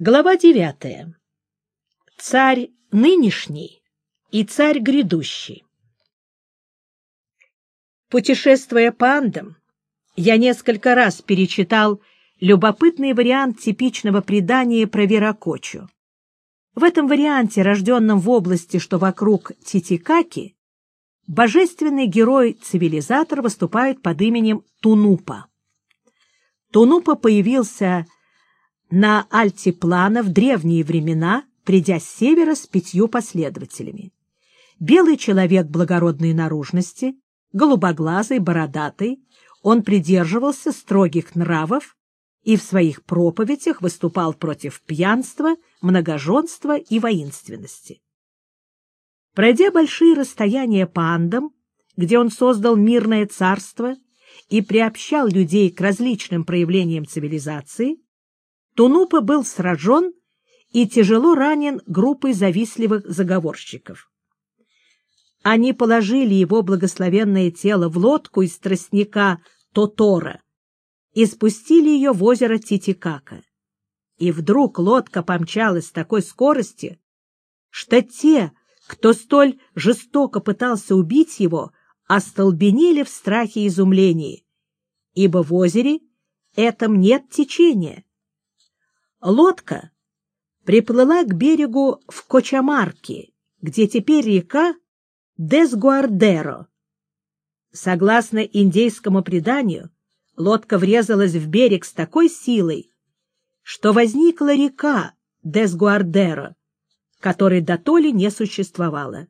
Глава девятая. Царь нынешний и царь грядущий. Путешествуя по Андам, я несколько раз перечитал любопытный вариант типичного предания про Веракочу. В этом варианте, рожденном в области, что вокруг Титикаки, божественный герой-цивилизатор выступает под именем Тунупа. Тунупа появился на альтиплана в древние времена, придя с севера с пятью последователями. Белый человек благородной наружности, голубоглазый, бородатый, он придерживался строгих нравов и в своих проповедях выступал против пьянства, многоженства и воинственности. Пройдя большие расстояния по Андам, где он создал мирное царство и приобщал людей к различным проявлениям цивилизации, Тунупа был сражен и тяжело ранен группой завистливых заговорщиков. Они положили его благословенное тело в лодку из тростника Тотора и спустили ее в озеро Титикака. И вдруг лодка помчалась с такой скоростью, что те, кто столь жестоко пытался убить его, остолбенели в страхе и изумлении, ибо в озере этом нет течения. Лодка приплыла к берегу в Кочамарке, где теперь река Десгуардеро. Согласно индейскому преданию, лодка врезалась в берег с такой силой, что возникла река Десгуардеро, которой дотоле не существовало,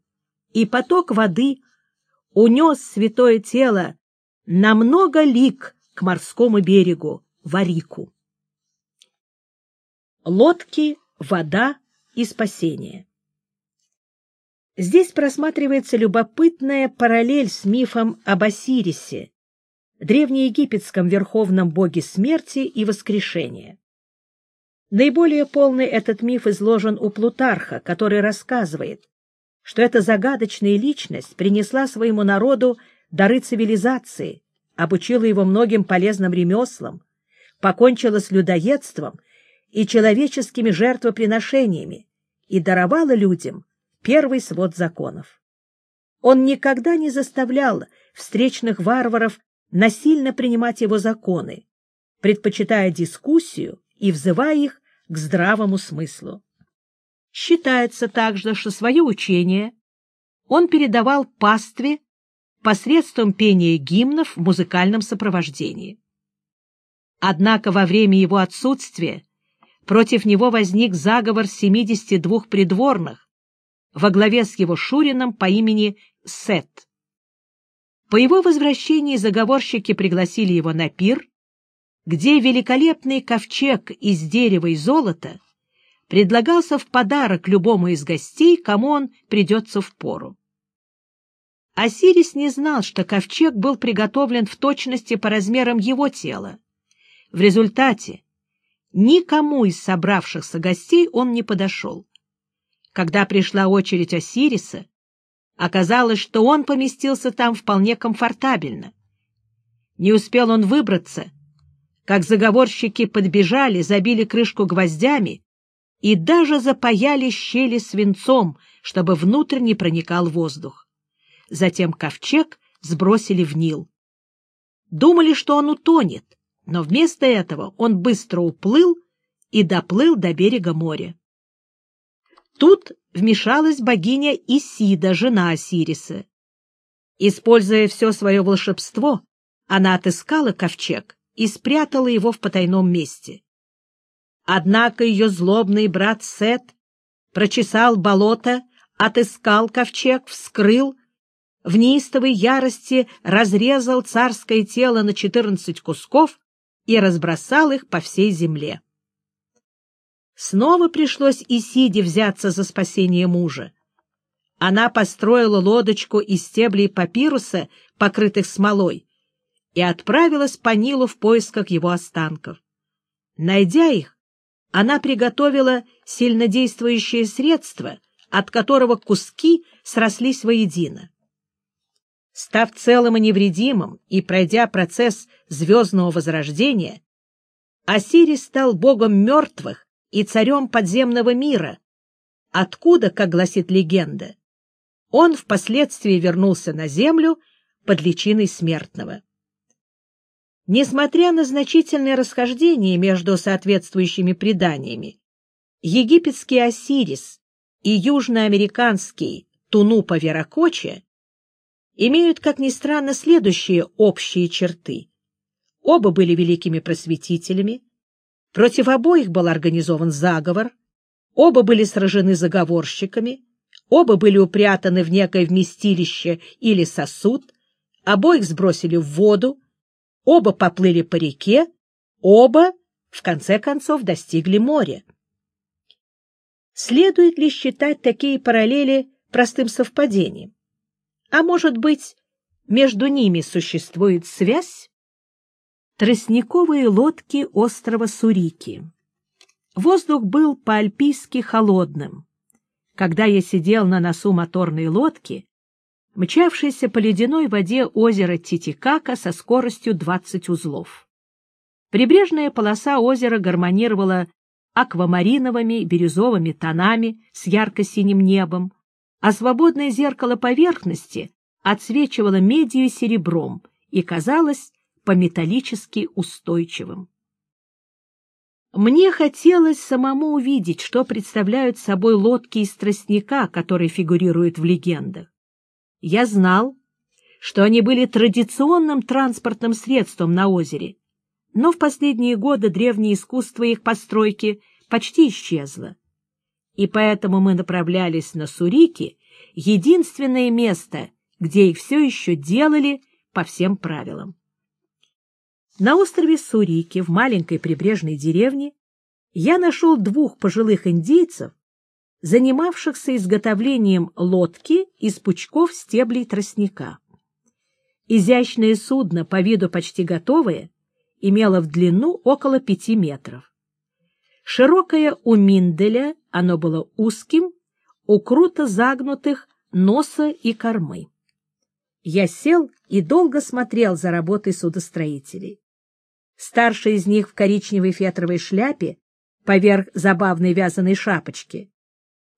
и поток воды унес святое тело на много лик к морскому берегу, в Арику. Лодки, вода и спасение. Здесь просматривается любопытная параллель с мифом об Осирисе, древнеегипетском верховном боге смерти и воскрешения. Наиболее полный этот миф изложен у Плутарха, который рассказывает, что эта загадочная личность принесла своему народу дары цивилизации, обучила его многим полезным ремеслам, покончила с людоедством и человеческими жертвоприношениями и даровала людям первый свод законов. Он никогда не заставлял встречных варваров насильно принимать его законы, предпочитая дискуссию и взывая их к здравому смыслу. Считается также, что свое учение он передавал пастве посредством пения гимнов в музыкальном сопровождении. Однако во время его отсутствия против него возник заговор 72 придворных во главе с его Шурином по имени Сет. По его возвращении заговорщики пригласили его на пир, где великолепный ковчег из дерева и золота предлагался в подарок любому из гостей, кому он придется в пору. Осирис не знал, что ковчег был приготовлен в точности по размерам его тела. В результате Никому из собравшихся гостей он не подошел. Когда пришла очередь Осириса, оказалось, что он поместился там вполне комфортабельно. Не успел он выбраться, как заговорщики подбежали, забили крышку гвоздями и даже запаяли щели свинцом, чтобы внутрь не проникал воздух. Затем ковчег сбросили в Нил. Думали, что он утонет, но вместо этого он быстро уплыл и доплыл до берега моря. Тут вмешалась богиня Исида, жена Осириса. Используя все свое волшебство, она отыскала ковчег и спрятала его в потайном месте. Однако ее злобный брат Сет прочесал болото, отыскал ковчег, вскрыл, в неистовой ярости разрезал царское тело на четырнадцать кусков и разбросал их по всей земле. Снова пришлось Исиде взяться за спасение мужа. Она построила лодочку из стеблей папируса, покрытых смолой, и отправилась по Нилу в поисках его останков. Найдя их, она приготовила сильнодействующее средство, от которого куски срослись воедино. Став целым и невредимым и пройдя процесс звездного возрождения, Осирис стал богом мертвых и царем подземного мира, откуда, как гласит легенда, он впоследствии вернулся на землю под личиной смертного. Несмотря на значительные расхождения между соответствующими преданиями, египетский Осирис и южноамериканский Тунупа Веракоче имеют, как ни странно, следующие общие черты. Оба были великими просветителями, против обоих был организован заговор, оба были сражены заговорщиками, оба были упрятаны в некое вместилище или сосуд, обоих сбросили в воду, оба поплыли по реке, оба, в конце концов, достигли моря. Следует ли считать такие параллели простым совпадением? А может быть, между ними существует связь? Тростниковые лодки острова Сурики. Воздух был по-альпийски холодным. Когда я сидел на носу моторной лодки, мчавшейся по ледяной воде озера Титикака со скоростью 20 узлов. Прибрежная полоса озера гармонировала аквамариновыми бирюзовыми тонами с ярко-синим небом, а свободное зеркало поверхности отсвечивало медью серебром и казалось по-металлически устойчивым. Мне хотелось самому увидеть, что представляют собой лодки из тростника, которые фигурируют в легендах. Я знал, что они были традиционным транспортным средством на озере, но в последние годы древнее искусство их постройки почти исчезло. И поэтому мы направлялись на Сурики, единственное место, где их все еще делали по всем правилам. На острове Сурики, в маленькой прибрежной деревне, я нашел двух пожилых индейцев, занимавшихся изготовлением лодки из пучков стеблей тростника. Изящное судно, по виду почти готовое, имело в длину около пяти метров. Широкое у Минделя, оно было узким, у круто загнутых носа и кормы. Я сел и долго смотрел за работой судостроителей. Старший из них в коричневой фетровой шляпе поверх забавной вязаной шапочки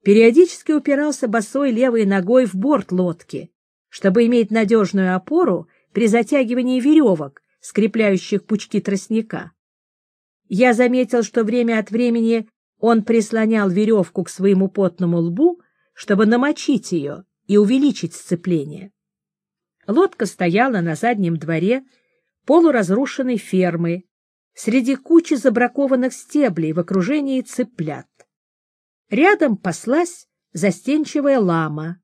периодически упирался босой левой ногой в борт лодки, чтобы иметь надежную опору при затягивании веревок, скрепляющих пучки тростника. Я заметил, что время от времени он прислонял веревку к своему потному лбу, чтобы намочить ее и увеличить сцепление. Лодка стояла на заднем дворе полуразрушенной фермы, среди кучи забракованных стеблей в окружении цыплят. Рядом паслась застенчивая лама.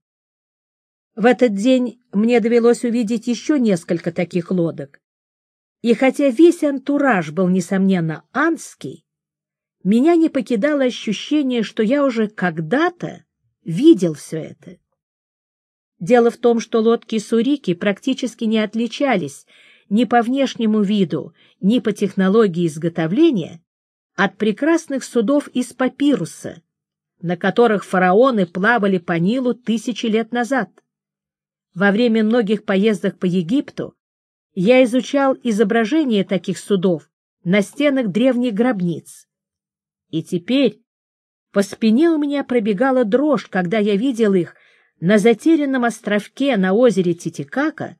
В этот день мне довелось увидеть еще несколько таких лодок. И хотя весь антураж был, несомненно, анский, меня не покидало ощущение, что я уже когда-то видел все это. Дело в том, что лодки Сурики практически не отличались ни по внешнему виду, ни по технологии изготовления от прекрасных судов из папируса, на которых фараоны плавали по Нилу тысячи лет назад. Во время многих поездок по Египту я изучал изображения таких судов на стенах древних гробниц. И теперь по спине у меня пробегала дрожь, когда я видел их на затерянном островке на озере Титикака,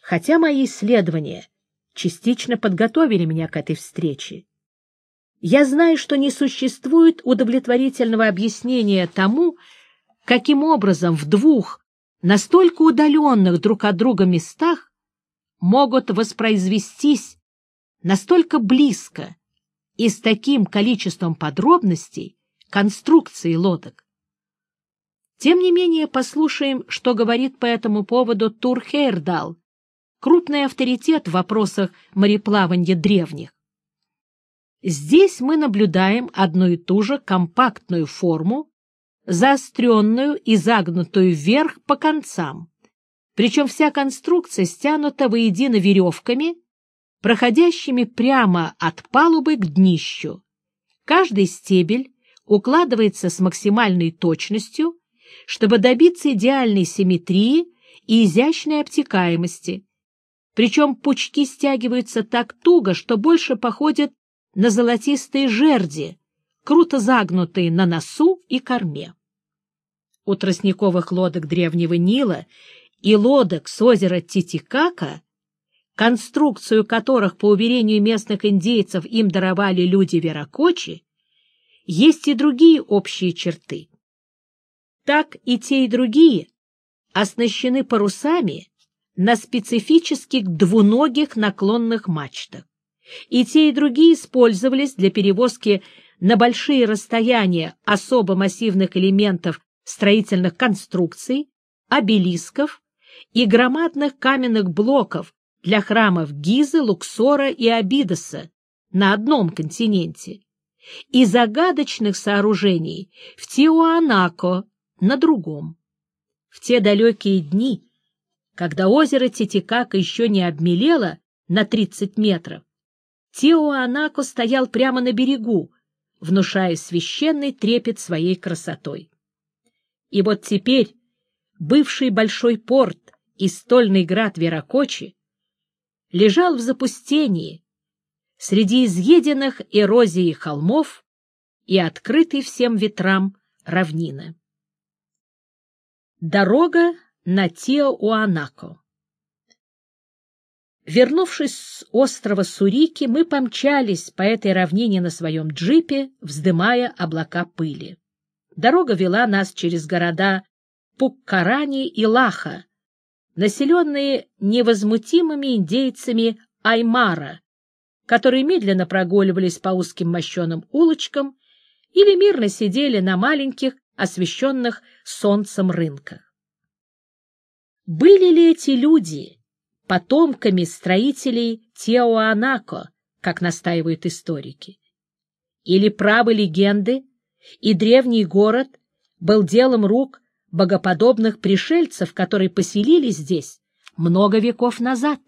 хотя мои исследования частично подготовили меня к этой встрече. Я знаю, что не существует удовлетворительного объяснения тому, каким образом в двух настолько удаленных друг от друга местах могут воспроизвестись настолько близко и с таким количеством подробностей конструкции лодок. Тем не менее, послушаем, что говорит по этому поводу Тур Хейрдал, крупный авторитет в вопросах мореплавания древних. Здесь мы наблюдаем одну и ту же компактную форму, заостренную и загнутую вверх по концам. Причем вся конструкция стянута воедино веревками, проходящими прямо от палубы к днищу. Каждый стебель укладывается с максимальной точностью, чтобы добиться идеальной симметрии и изящной обтекаемости. Причем пучки стягиваются так туго, что больше походят на золотистые жерди, круто загнутые на носу и корме. У тростниковых лодок древнего Нила и лодок с озера Титикака, конструкцию которых, по уверению местных индейцев, им даровали люди Веракочи, есть и другие общие черты. Так и те, и другие оснащены парусами на специфических двуногих наклонных мачтах. И те, и другие использовались для перевозки на большие расстояния особо массивных элементов строительных конструкций, обелисков и громадных каменных блоков для храмов Гизы, Луксора и Абидоса на одном континенте и загадочных сооружений в Тиуанако на другом. В те далекие дни, когда озеро Титикака еще не обмелело на 30 метров, Тиуанако стоял прямо на берегу, внушая священный трепет своей красотой. И вот теперь бывший большой порт и стольный град Веракочи лежал в запустении среди изъеденных эрозией холмов и открытой всем ветрам равнины. Дорога на Тиоуанако Вернувшись с острова Сурики, мы помчались по этой равнине на своем джипе, вздымая облака пыли. Дорога вела нас через города Пуккарани и Лаха, населенные невозмутимыми индейцами Аймара, которые медленно прогуливались по узким мощеным улочкам или мирно сидели на маленьких, освещенных солнцем рынках. Были ли эти люди потомками строителей Теоанако, как настаивают историки? Или правы легенды, и древний город был делом рук богоподобных пришельцев, которые поселились здесь много веков назад?